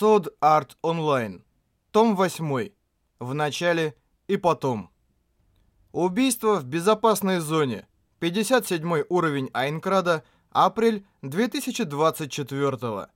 Sword Art Online. Том 8. В начале и потом. Убийство в безопасной зоне. 57 уровень Айнкрада. Апрель 2024.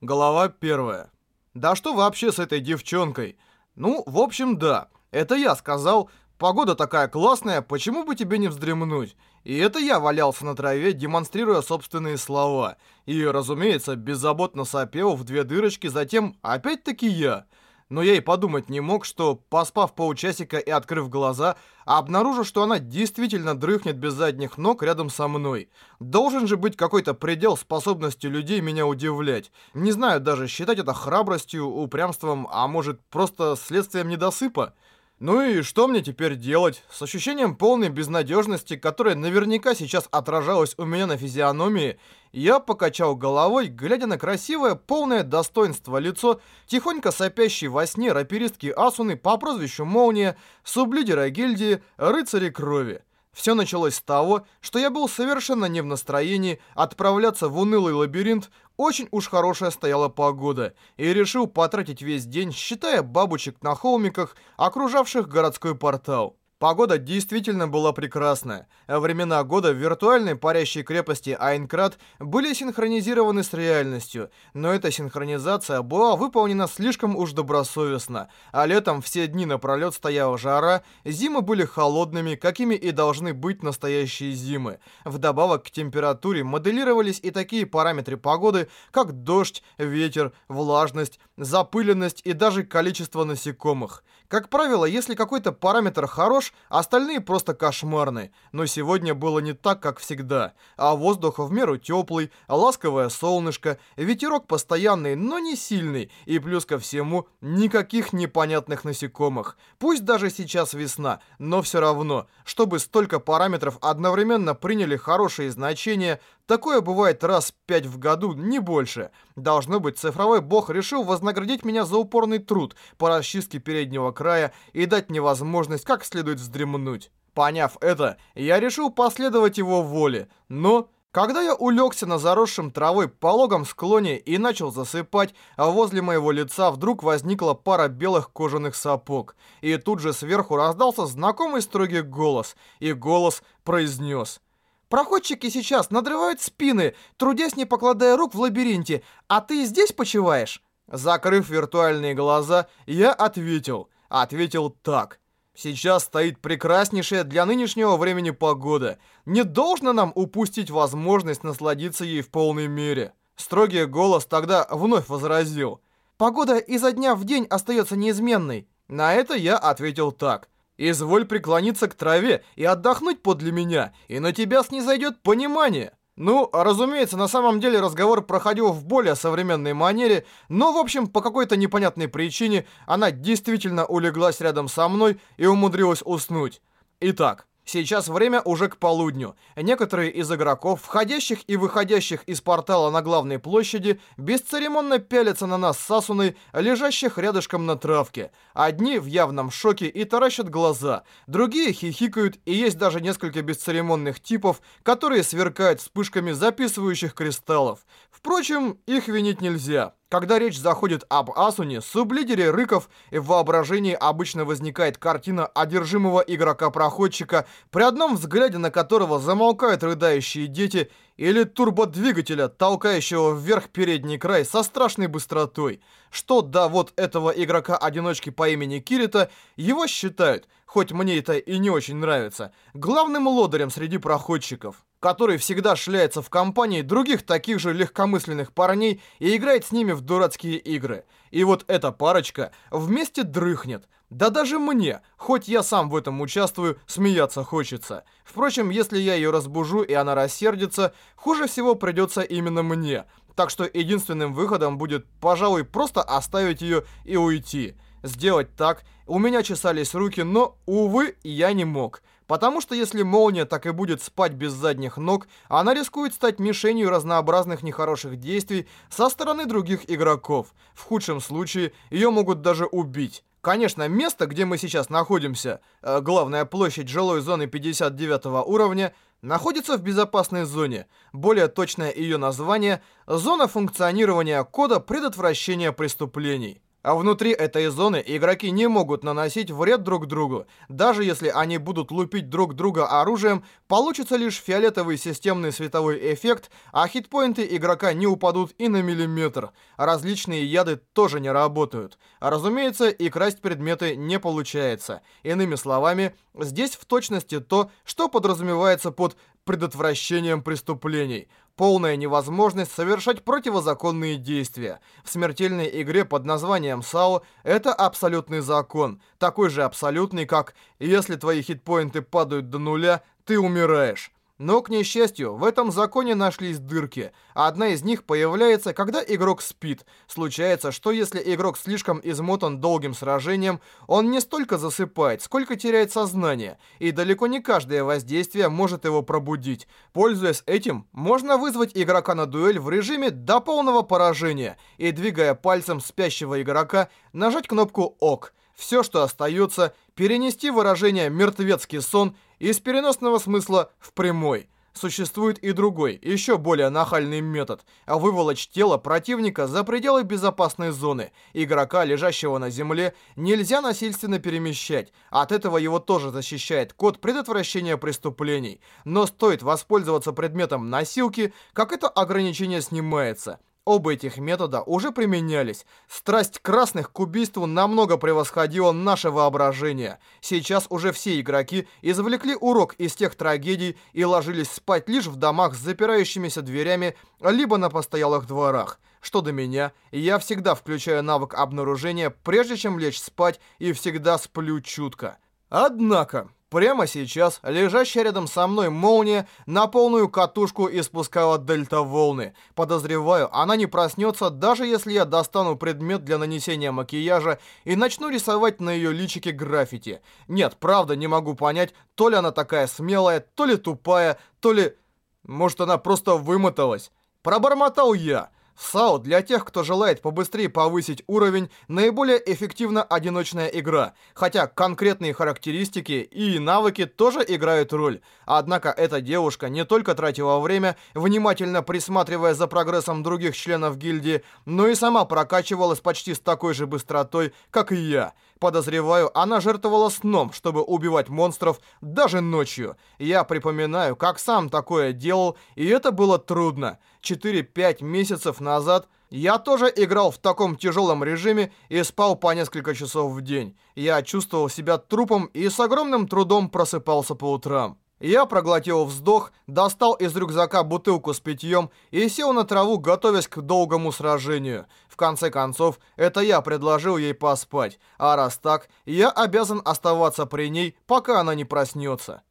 Глава 1. Да что вообще с этой девчонкой? Ну, в общем, да. Это я сказал. Погода такая классная, почему бы тебе не вздремнуть? И это я валялся на траве, демонстрируя собственные слова. И, разумеется, беззаботно сопел в две дырочки, затем опять-таки я. Но я и подумать не мог, что, поспав полчасика и открыв глаза, обнаружу, что она действительно дрыхнет без задних ног рядом со мной. Должен же быть какой-то предел способности людей меня удивлять. Не знаю даже, считать это храбростью, упрямством, а может просто следствием недосыпа. Ну и что мне теперь делать? С ощущением полной безнадежности, которое наверняка сейчас отражалось у меня на физиономии, я покачал головой, глядя на красивое, полное достоинство лицо, тихонько сопящей во сне раперистки Асуны по прозвищу Молния, сублидера гильдии Рыцари Крови. Все началось с того, что я был совершенно не в настроении отправляться в унылый лабиринт, очень уж хорошая стояла погода, и решил потратить весь день, считая бабочек на холмиках, окружавших городской портал. Погода действительно была прекрасная. Времена года в виртуальной парящей крепости Айнкрат были синхронизированы с реальностью, но эта синхронизация была выполнена слишком уж добросовестно, а летом все дни напролет стояла жара, зимы были холодными, какими и должны быть настоящие зимы. Вдобавок к температуре моделировались и такие параметры погоды, как дождь, ветер, влажность, запыленность и даже количество насекомых. Как правило, если какой-то параметр хорош, хорош, остальные просто кошмарны. Но сегодня было не так, как всегда. А воздух в меру теплый, ласковое солнышко, ветерок постоянный, но не сильный. И плюс ко всему, никаких непонятных насекомых. Пусть даже сейчас весна, но все равно, чтобы столько параметров одновременно приняли хорошие значения, Такое бывает раз пять в году, не больше. Должно быть, цифровой бог решил вознаградить меня за упорный труд по расчистке переднего края и дать мне возможность как следует вздремнуть. Поняв это, я решил последовать его воле, но... Когда я улегся на заросшем травой пологом склоне и начал засыпать, а возле моего лица вдруг возникла пара белых кожаных сапог. И тут же сверху раздался знакомый строгий голос, и голос произнес... Проходчики сейчас надрывают спины, трудясь не покладая рук в лабиринте, а ты здесь почиваешь?» Закрыв виртуальные глаза, я ответил. Ответил так. Сейчас стоит прекраснейшая для нынешнего времени погода. Не должно нам упустить возможность насладиться ей в полной мере. Строгий голос тогда вновь возразил. Погода изо дня в день остается неизменной. На это я ответил так. Изволь преклониться к траве и отдохнуть подле меня, и на тебя снизойдет понимание. Ну, разумеется, на самом деле разговор проходил в более современной манере, но, в общем, по какой-то непонятной причине она действительно улеглась рядом со мной и умудрилась уснуть. Итак, Сейчас время уже к полудню. Некоторые из игроков, входящих и выходящих из портала на главной площади, бесцеремонно пялятся на нас с Сасуной, лежащих рядышком на травке. Одни в явном шоке и таращат глаза, другие хихикают, и есть даже несколько бесцеремонных типов, которые сверкают вспышками записывающих кристаллов. Впрочем, их винить нельзя. Когда речь заходит об Асуне, сублидере Рыков, в воображении обычно возникает картина одержимого игрока-проходчика, при одном взгляде на которого замолкают рыдающие дети, или турбодвигателя, толкающего вверх передний край со страшной быстротой. Что до вот этого игрока-одиночки по имени Кирита, его считают, хоть мне это и не очень нравится, главным лодырем среди проходчиков который всегда шляется в компании других таких же легкомысленных парней и играет с ними в дурацкие игры. И вот эта парочка вместе дрыхнет. Да даже мне, хоть я сам в этом участвую, смеяться хочется. Впрочем, если я ее разбужу и она рассердится, хуже всего придется именно мне. Так что единственным выходом будет, пожалуй, просто оставить ее и уйти. Сделать так, у меня чесались руки, но, увы, я не мог. Потому что если молния так и будет спать без задних ног, она рискует стать мишенью разнообразных нехороших действий со стороны других игроков. В худшем случае ее могут даже убить. Конечно, место, где мы сейчас находимся, э, главная площадь жилой зоны 59 уровня, находится в безопасной зоне. Более точное ее название – зона функционирования кода предотвращения преступлений. А внутри этой зоны игроки не могут наносить вред друг другу. Даже если они будут лупить друг друга оружием, получится лишь фиолетовый системный световой эффект, а хитпоинты игрока не упадут и на миллиметр. Различные яды тоже не работают. А разумеется, и красть предметы не получается. Иными словами, здесь в точности то, что подразумевается под предотвращением преступлений полная невозможность совершать противозаконные действия. В смертельной игре под названием САО это абсолютный закон, такой же абсолютный, как «если твои хитпоинты падают до нуля, ты умираешь». Но, к несчастью, в этом законе нашлись дырки. Одна из них появляется, когда игрок спит. Случается, что если игрок слишком измотан долгим сражением, он не столько засыпает, сколько теряет сознание, и далеко не каждое воздействие может его пробудить. Пользуясь этим, можно вызвать игрока на дуэль в режиме до полного поражения и, двигая пальцем спящего игрока, нажать кнопку «ОК». Все, что остается, перенести выражение «мертвецкий сон» из переносного смысла в прямой. Существует и другой, еще более нахальный метод – выволочь тело противника за пределы безопасной зоны. Игрока, лежащего на земле, нельзя насильственно перемещать. От этого его тоже защищает код предотвращения преступлений. Но стоит воспользоваться предметом носилки, как это ограничение снимается. Оба этих метода уже применялись. Страсть красных к убийству намного превосходила наше воображение. Сейчас уже все игроки извлекли урок из тех трагедий и ложились спать лишь в домах с запирающимися дверями, либо на постоялых дворах. Что до меня, я всегда включаю навык обнаружения, прежде чем лечь спать, и всегда сплю чутко. Однако, Прямо сейчас лежащая рядом со мной молния на полную катушку испускала дельта-волны. Подозреваю, она не проснется, даже если я достану предмет для нанесения макияжа и начну рисовать на ее личике граффити. Нет, правда не могу понять, то ли она такая смелая, то ли тупая, то ли... Может, она просто вымоталась. Пробормотал я. САУ для тех, кто желает побыстрее повысить уровень, наиболее эффективна одиночная игра, хотя конкретные характеристики и навыки тоже играют роль. Однако эта девушка не только тратила время, внимательно присматривая за прогрессом других членов гильдии, но и сама прокачивалась почти с такой же быстротой, как и я. Подозреваю, она жертвовала сном, чтобы убивать монстров даже ночью. Я припоминаю, как сам такое делал, и это было трудно. 4-5 месяцев назад я тоже играл в таком тяжелом режиме и спал по несколько часов в день. Я чувствовал себя трупом и с огромным трудом просыпался по утрам. Я проглотил вздох, достал из рюкзака бутылку с питьем и сел на траву, готовясь к долгому сражению. В конце концов, это я предложил ей поспать, а раз так, я обязан оставаться при ней, пока она не проснется.